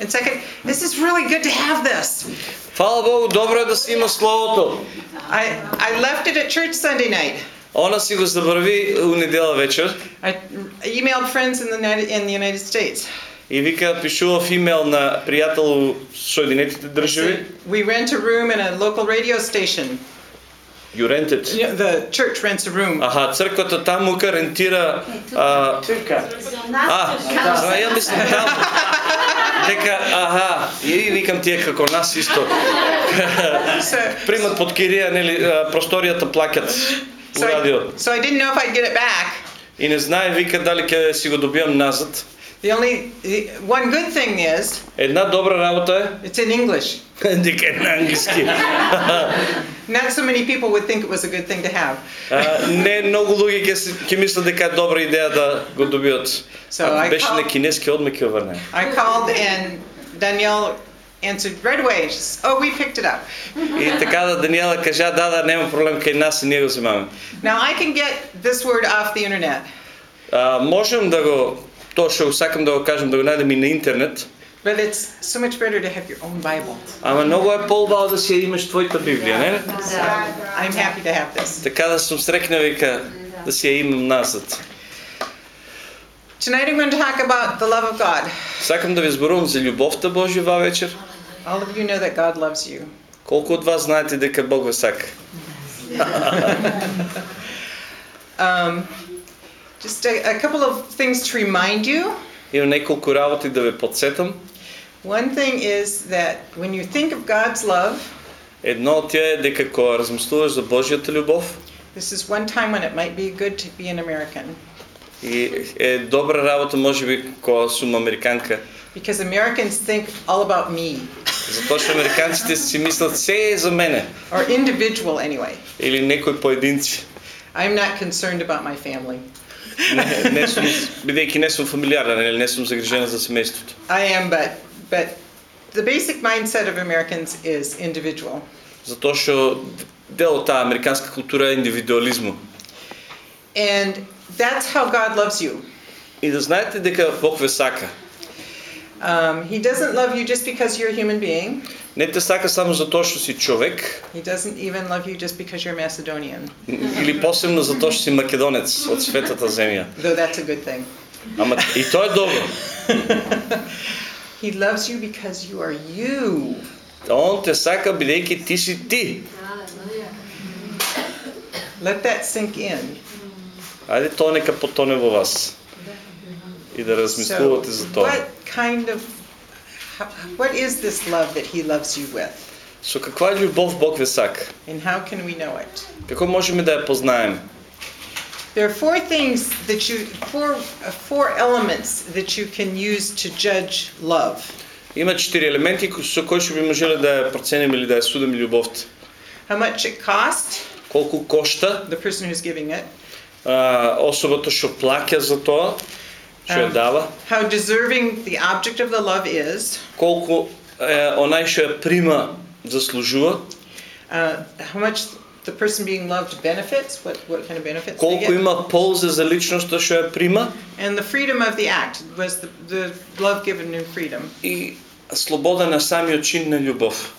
And second, this is really good to have this. Хвала Богу, добро е да си има Словото. I, I left it at church Sunday night. Она си го забрави у недела вечер I emailed friends in the United, in the United States. и вика пишува в имейл на приятел у Соединетите држави. We rent a room in a local radio station. You rented. You know, the church rents a room. Аха, црквата таму ка рентира а, А, да, ја мислам таму. Дека, аха, и викам тие како нас исто. Примат под кирија, нели, просторијата плаќат у радио. So I didn't know if I'd get it back. И не знае, вика, дали ќе си го добиам назад. The only the, one good thing is Една добра работа it's in English. е дека е на англиски. Not so many people would think it was a good thing to have. А, не многу луѓе ќе се- ќе мислат дека е добра идеја да го добиат. So Ако I беше на called, кинески, одме ќе врне. I called and Danielle answered right away. She says, "Oh, we picked it up." И така да Даниела кажа, да, да, нема проблем кај нас и ние го земаме. Now I can get this word off the internet, А, можем да го, тоа што сакам да го кажем, да го најдем и на интернет, but it's so much better to have your own Bible. ама многу е поубаво да си ја имаш твојата Библија, не? So I'm happy to have this. Така да сум срекна вика да си ја имам назад. Tonight I'm going to talk about the love of God. Сакам да ви зборувам за љубовта Божја ва вечер. All of you know that God loves you. Колку од вас знаете дека Бог ве сака? Um, just a, a couple of things to remind you. Имам неколку работи да ве подсетам. One thing is that when you think of God's love, Едно од тие е дека кога размислуваш за Божјата љубов, this is one time when it might be good to be an American. И е добра работа можеби кога сум американка, Because Americans think all about me, затоа што американците си мислат се е за мене or individual anyway. или некои поединци. I'm not concerned about my family. Не, не сум бидејќи не сум фамилиарна, нели не сум загрижена за семејството. I am, but but the basic mindset of Americans is individual. Затоа што дел од таа американска култура е индивидуализму. And that's how God loves you. И да знаете дека Бог ве сака. Um, he doesn't love you just because you're a human being. Не те сака само затоа што си човек, He doesn't even love you just because you're Macedonian, или посебно затоа што си македонец од светата земја. though that's a good thing. Ама и тоа е добро. He loves you because you are you. Он те сака бидејќи ти си ти. Let that sink in. Ајде тоа нека потоне во вас. И да размислувате за тоа. what kind of, what is this love that He loves you with? Со каква љубов Бог ве сака? And how can we know it? Како можеме да ја познаеме? There are four things that you, four, uh, four elements that you can use to judge love. Има четири елементи кои- со кои што би можеле да ја процениме или да ја судиме љубовта. How much it cost, Колку кошта the person who's giving it, а, особата што плаќа за тоа, што ја Um, дава, how deserving the object of the love is, колку е, онај што ја прима заслужува, uh, how much the person being loved benefits, what, what kind of benefits they колку get, има полза за личноста што ја прима and the freedom of the act was the, the love given in freedom. и слобода на самиот чин на љубов.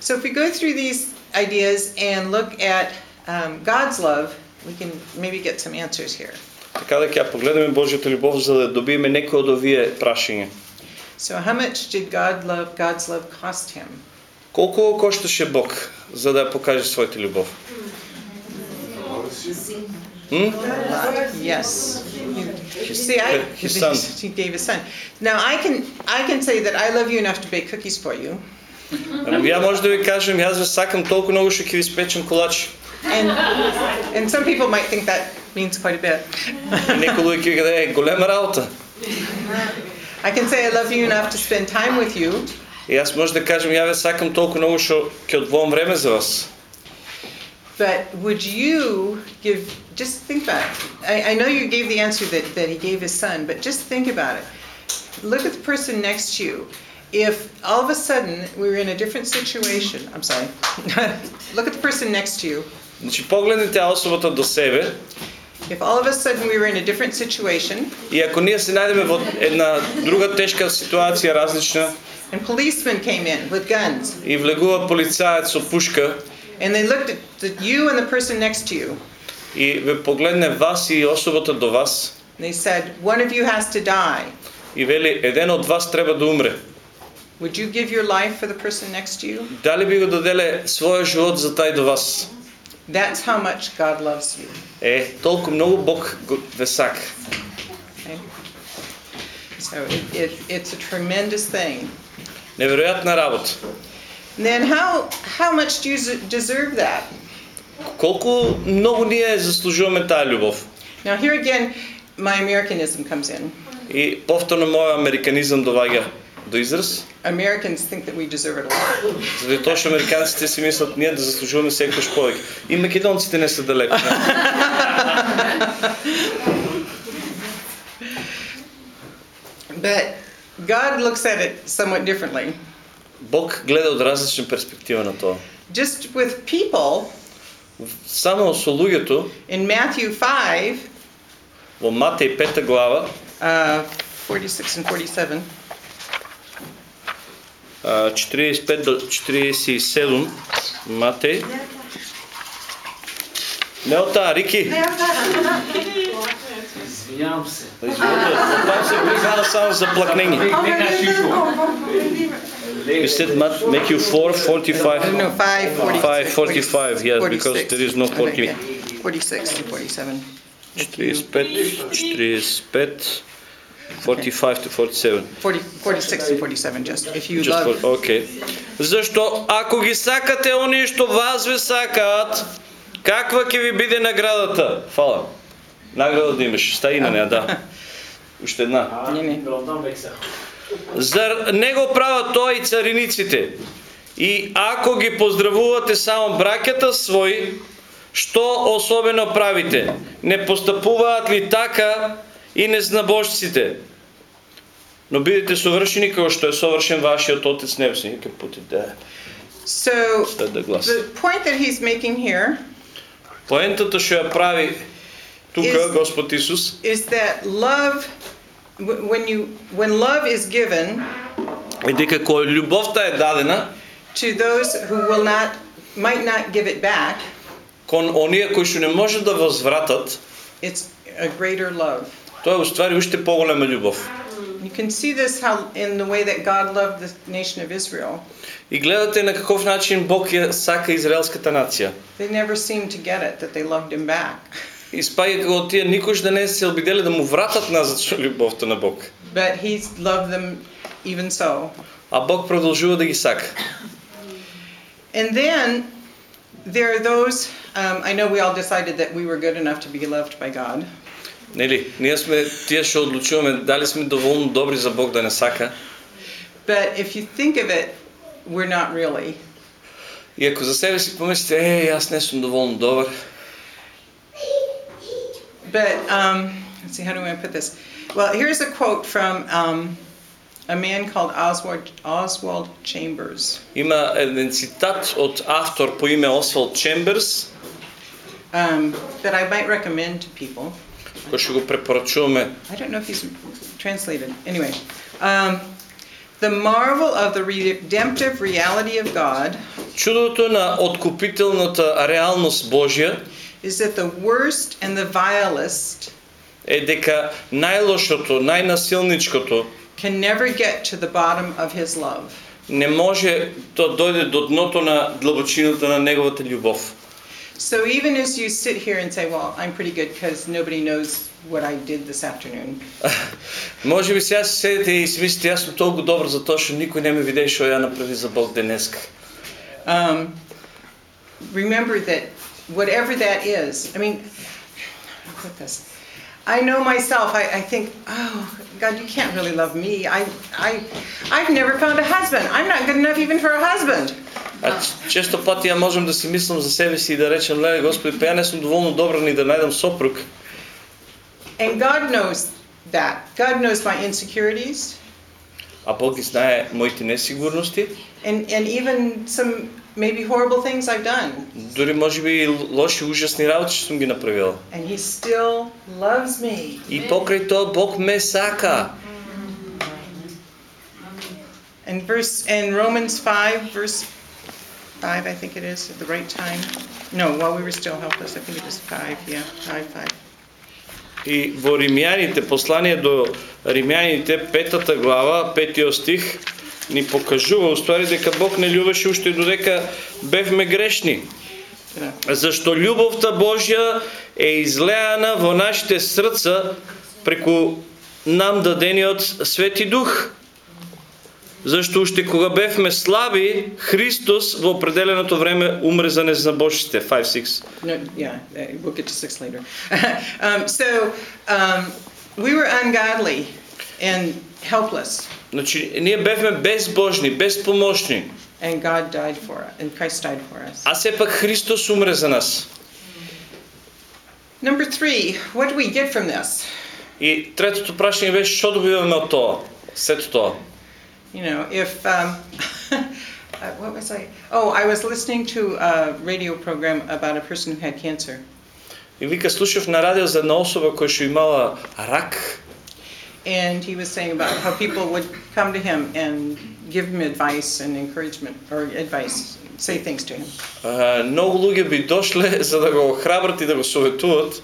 So if we go through these ideas and look at um, God's love, we can maybe get some answers here. Така да ќе ја погледаме Божјата љубов за да добиеме некои од овие прашања. So how much did God love God's love cost him? Колку го кошташе Бог за да ја покаже својата љубов? М? Yes. You see, I, His son. he gave his son. Now I can I can say that I love you enough to bake cookies for you, Ама ја може да ви кажем, јас ве сакам толку многу што ќе ви испечем колачи. and and some people might think that means quite a bit. И некои луѓе ќе кажат, е, голема работа. I can say I love you enough to spend time with you, И јас може да кажем, ја ве сакам толку многу што ќе одвоам време за вас. but would you give? Just think about it. I, I know you gave the answer that that he gave his son, but just think about it. Look at the person next to you. If all of a sudden we were in a different situation, I'm sorry. Look at the person next to you. Значи погледнете ја особата до себе if all of a sudden we were in a different situation И ако ние се најдеме во една друга тешка ситуација различна and policemen came in with guns и влегува полицаец со пушка and they looked at the, you and the person next to you и ве погледне вас и особата до вас and they said, one of you has to die. и вели еден од вас треба да умре. Would you give your life for the person next to you? Дали би го доделе својот живот за тај до вас? That's how much God loves you. Е, толку многу Бог го ве сака. Okay? So it, it, it's a tremendous thing. Неверојатна работа. And then how how much do you s- deserve that? Колку многу ние заслужуваме таа љубов. Now here again, my Americanism comes in. И повторно мојот американизам доаѓа до израз, Americans think that we deserve it a lot. заради тоа што американците си мислат ние да заслужуваме секогаш повеќе. И македонците не се далеко. But God looks at it somewhat differently. Бог гледа од различна перспектива на тоа. Just with people, Само со луѓето in Matthew 5, во Матеј 5 глава, uh, 46 and 47, а, 45 до 47, Матеј. Не од таа, Рики. Извинявам се. Изволите, там се призна само за плакнење. You said Mat- Matthew 4, 45. no, 5, 46, 5, 45, yes, because there is no 40. Okay, yeah, 46 and 47. 45, 45, 45 to 47. 40, 46 and 47, just if you Just love. for, okay. Зашто ако ги сакате оние што вас ве сакаат, каква ќе ви биде наградата? Фала. Награда да имаш. Стаина не, да. Уште една. Не, не. Се. Зар не го прават тоа и цариниците? И ако ги поздравувате само браќата своји, што особено правите? Не постапуваат ли така и незнабожците? Но бидете совршени како што е совршен вашиот Отец Небесни. Ќе пути да So да да the point that he's making here Поентата што ја прави тука Господ Исус is that love, wh- when you when love is given е дека кога љубовта е дадена to those who will not might not give it back, кон оние кои што не можат да возвратат, it's a greater love. тоа е уствари уште поголема љубов. You can see this how in the way that God loved the nation of Israel. И гледате на каков начин Бог ја сака израелската нација. They never seemed to get it that they loved him back. И спаѓа како тие никош да не се обиделе да му вратат назад со љубовта на Бог. But he loved them even so. А Бог продолжува да ги сака. And then there are those, um, I know we all decided that we were good enough to be loved by God. Нели? Ние сме тие што одлучуваме дали сме доволно добри за Бог да не сака. But if you think of it, we're not really. И ако за себе си помислите, е, аз не сум доволно добар, But um, let's see, how do I put this? Well, here's a quote from um, a man called Oswald, Oswald Chambers. има еден цитат од автор по име Освалд Чемберс, um, that I might recommend to people. кој што го препорачуваме I don't know if he's translated. Anyway, um, the marvel of the redemptive reality of God Чудото на откупителната реалност Божја is that the worst and the vilest е дека најлошото, најнасилничкото can never get to the bottom of His love. не може да дојде до дното на длабочината на неговата љубов. So even as you sit here and say, "Well, I'm pretty good because nobody knows what I did this afternoon," Може би сега си седите и си мислите, јас сум толку добар за тоа што никој не ме видее што ја направи за Бог денеска. um, remember that whatever that is, I mean, how to put this? I know myself. I, I think, oh God, you can't really love me. I, I, I've never found a husband. I'm not good enough even for a husband. А често пати ја можам да си мислам за себе си и да речем, леле Господи, па ја не сум доволно добра ни да најдам сопруг. And God knows that. God knows my insecurities А Бог ги знае моите несигурности and, and even some maybe horrible things I've done. Дори може би и лоши, ужасни работи ще съм ги направила. And he still loves me. И покрай тоа Бог ме сака. And verse in Romans 5, verse 5, I think it is, at the right time. No, while we were still helpless, I think it was 5, yeah, 5, 5. И во Римјаните, послание до Римјаните, петата глава, петиот стих, ни покажува уствари дека Бог не љубеше уште додека бевме грешни. Yeah. Зашто љубовта Божја е излеана во нашите срца преку нам дадениот Свети Дух. Зашто уште кога бевме слаби, Христос во определеното време умре за незнабожците. 5-6. No, yeah, uh, we'll get to 6 later. um, so um, we were ungodly and helpless, Значи, ние бевме безбожни, безпомощни, and God died for us, and Christ died for us. а сепак Христос умре за нас. Number three, what do we get from this? И третото прашање беше што добиваме од тоа, сето тоа. You know, if, um, uh, what was I? Oh, I was listening to a radio program about a person who had cancer. И вика слушав на радио за една особа која што имала рак And he was saying about how people would come to him and give him advice and encouragement, or advice, say things to him. А, многу луѓе би дошле за да го храбрат и да го советуват,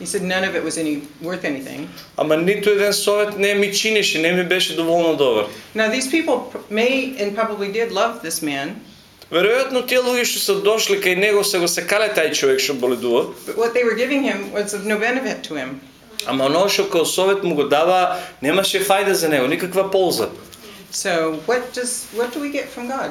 He said none of it was any worth anything. ама ниту еден совет не ми чинеше, не ми беше доволно добар. Now, these people pr- may and probably did love this man, Веројатно тие луѓе што се дошле кај него се го сакале тај човек што боледува, but what they were giving him was of no benefit to him. ама оно што као совет му го дава немаше фајда за него, никаква полза. So, what does what do we get from God?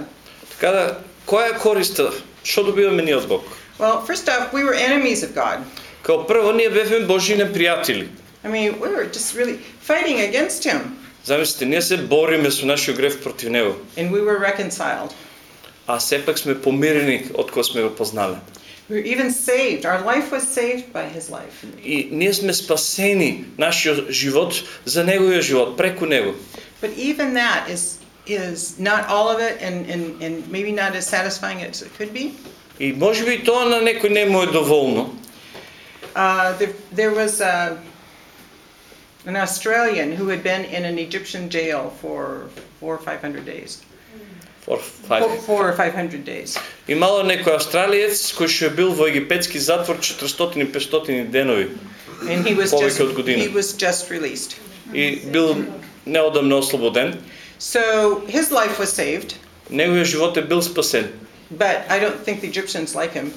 Така да, која е користа? Што добиваме ние од Бог? Well, first off, we were enemies of God. Као прво, ние бевме Божи непријатели. I mean, we were just really fighting against him, Замислите, ние се бориме со нашиот грев против него, and we were reconciled. а сепак сме помирени од кога сме го познале. We were even saved. Our life was saved by his life. И ние сме спасени, нашиот живот за неговиот живот, преку него. But even that is is not all of it, and, and, and maybe not as satisfying as it could be. И може би и тоа на некој не му е доволно. Uh, there, there was uh, an Australian who had been in an Egyptian jail for four or five hundred days. For Four, five. four or five hundred days. Имало некој австралиец кој што е бил во египетски затвор 400 и 500 денови And he was Повеќе just, од година. he was just released. и бил неодамно ослободен. So his life was saved, Неговиот живот е бил спасен. but I don't think the Egyptians like him,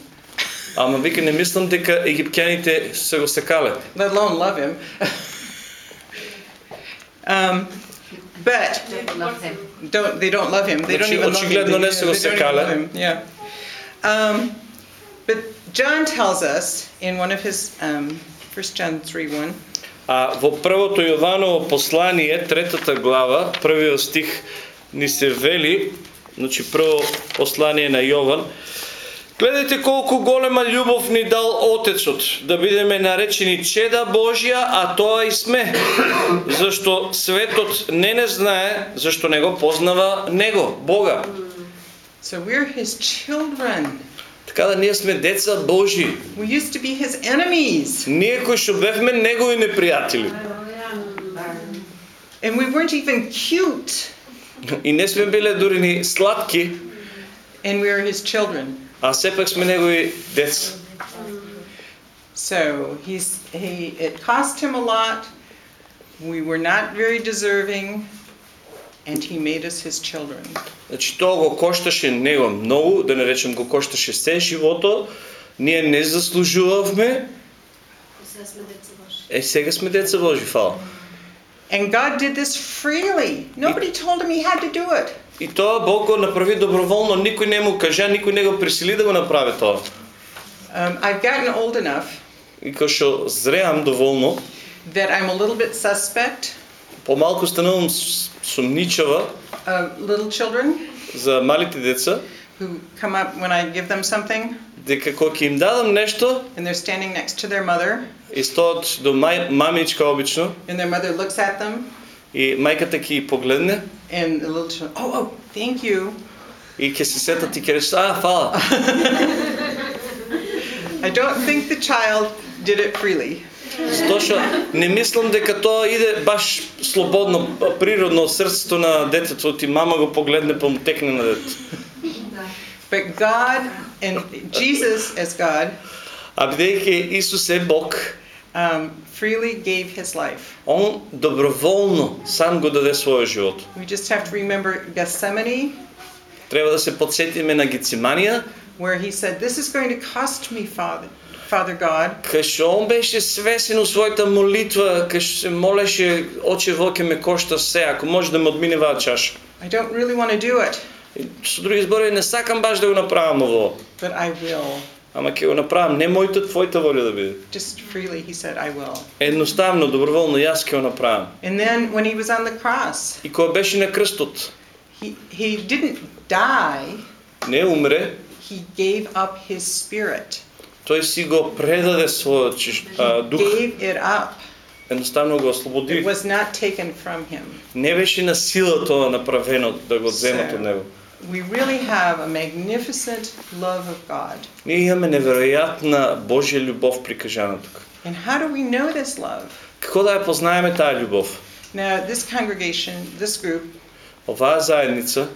Ама вика не мислам дека египтяните се го сакале. let alone love him. um, but Love them. don't they don't love him. They don't even love him. очигледно They, не се го they don't him. Yeah. Um, but John tells us in one of his um, 1 John 3 1. А во првото Јованово послание, третата глава, првиот стих ни се вели, значи прво послание на Јован, Гледајте колку голема љубов ни дал Отецот, да бидеме наречени чеда Божја, а тоа и сме. Зашто светот не не знае, зашто не го познава Него, Бога. So we're his children. Така да ние сме деца Божи. We used to be his enemies. Ние кои што бевме негови непријатели. And we weren't even cute. И не сме биле дури ни сладки, And we were his children. а сепак сме негови деца. So he's he it cost him a lot. We were not very deserving. And he made us his children. Значи тоа го кошташе него многу, да не речем го кошташе се живото. Ние не заслужувавме, Сега сме деца Божи. е сега сме деца Божи, фала. And God did this freely. Nobody told him he had to do it. И тоа Бог го направи доброволно, никој не му кажа, никој не го присили да го направи тоа. Um, I've gotten old enough И кога што зреам доволно, that I'm a little bit suspect помалку станувам сумничава of little children за малите деца, who come up when I give them something дека кога им дадам нешто, and they're standing next to their mother и стоат до мај, мамичка обично, and their mother looks at them и мајката ќе погледне, and the little children, oh, oh, thank you. и ќе се сетат и ќе речат, а, фала. I don't think the child did it freely. Затоа што не мислам дека тоа иде баш слободно, природно од срцето на детето, ти мама го погледне па му текне на детето. But God and Jesus, as God, А бидејќи Исус е Бог, um, freely gave his life. Он доброволно сам го даде својот живот. We just have to remember Gethsemane, Треба да се подсетиме на Гециманија, where he said, This is going to cost me, Father, Father God. кај што он беше свесен у својата молитва, кај што се молеше, Оче во ќе ме кошта се, ако може да ме одмине ваа чаша. I don't really want to do it, И Со други зборови, не сакам баш да го направам ово, but I will. Ама ќе го направам, не мојата, твојата воля да биде. Just freely, he said, I will. Едноставно, доброволно, јас ќе го направам. And then when he was on the cross, И кога беше на крстот, he, he didn't die, не умре, he gave up his spirit. тој си го предаде својот дух, Gave it up. едноставно го It ослободи. was not taken from him. Не беше на сила тоа направено да го земат од него. We really have a magnificent love of God. Ние имаме неверојатна Божја љубов прикажана тука. And how do we know this love? Како да ја познаеме таа љубов? Now, this congregation, this group, Оваа заедница,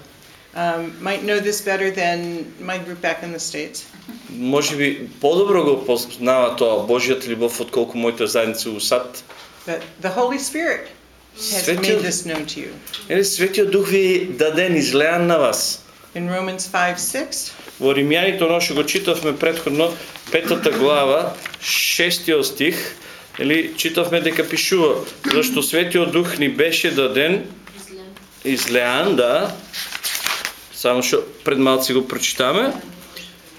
um, might know this better than my group back in the States. може би подобро го познава тоа Божјата љубов отколку моите заедници у САД. But the Holy Spirit has Светиот- made this known to you. Еле Светиот Дух ви даден, излеан на вас. In Romans 5 6, Во Римјаните, оно што го читавме предходно, петата глава, шестиот стих, или читавме дека пишува, зашто Светиот Дух ни беше даден, излеан, да, само што пред малци го прочитаме,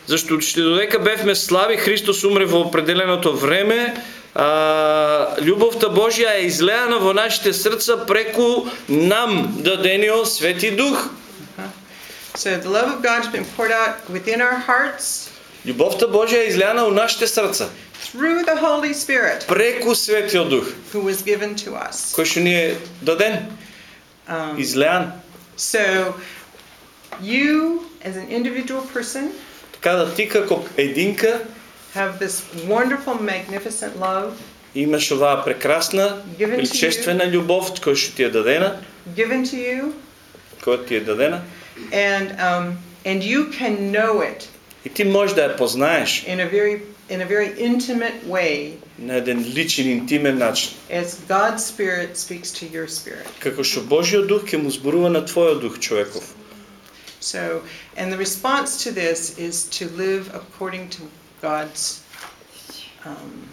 зашто што додека бевме слаби, Христос умре во определеното време, а, љубовта Божја е излеана во нашите срца преку нам дадениот Свети Дух. so the love of God has been poured out within our hearts Љубовта Божја е излеана у нашите срца through the Holy Spirit преку Светиот Дух, who was given to us. кој што ни е даден, Um, излеан. so, you as an individual person Така да ти како единка have this wonderful, magnificent love имаш оваа прекрасна, Given to величествена љубов која што ти е дадена, given to you, која ти е дадена, and um, and you can know it и ти можеш да ја познаеш in a very in a very intimate way на еден личен, интимен начин. as God's Spirit speaks to your spirit. Како што Божиот Дух ќе му зборува на твојот дух човеков. So, and the response to this is to live according to God's um,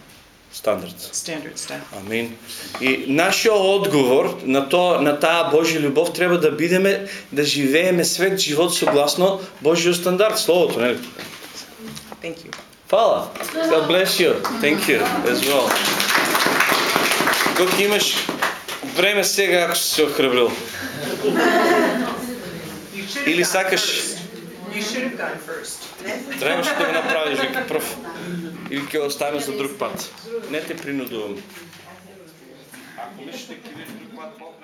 Стандард. standard stuff. Амин. И нашиот одговор на тоа на таа Божја љубов треба да бидеме да живееме свет живот согласно Божјиот стандард, словото, нели? Thank you. Фала. God bless you. Thank you as well. Колку имаш време сега ако си се охрабрил. You should Или have gone сакаш first. You should have gone first. Требаше да го направиш веќе прв. Или ќе оставиме за друг пат. Не те принудувам. Ако мислиш дека ќе друг пат по-храбар,